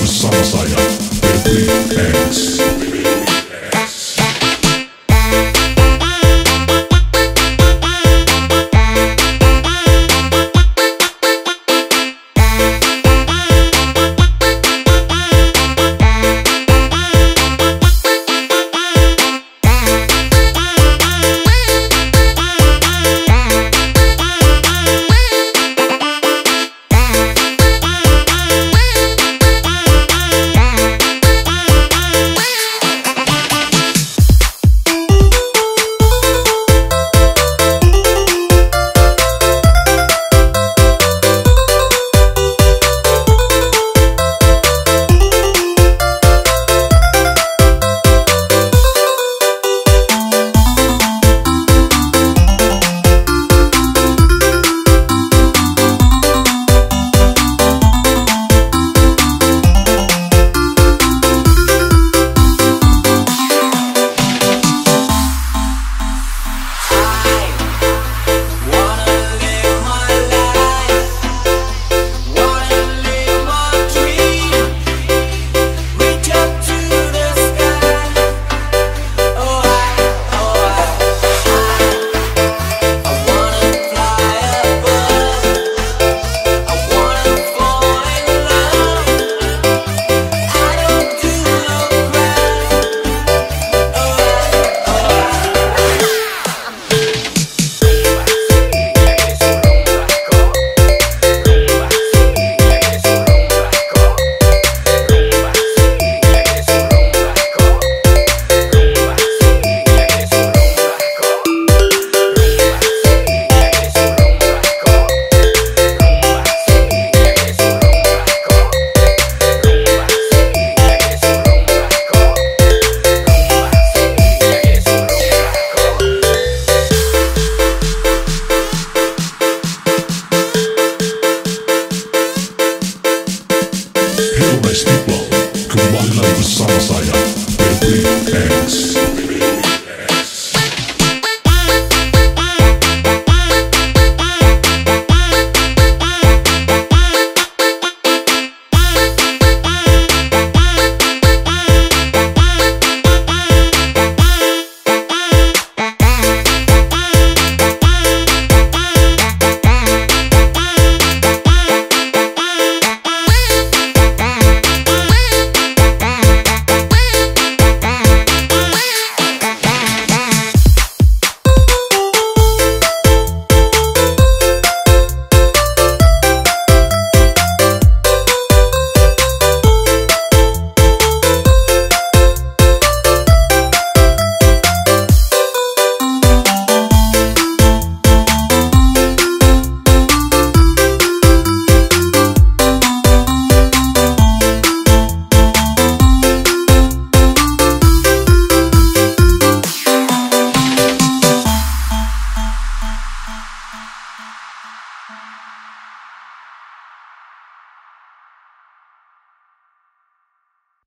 the Summer Saga with Big X.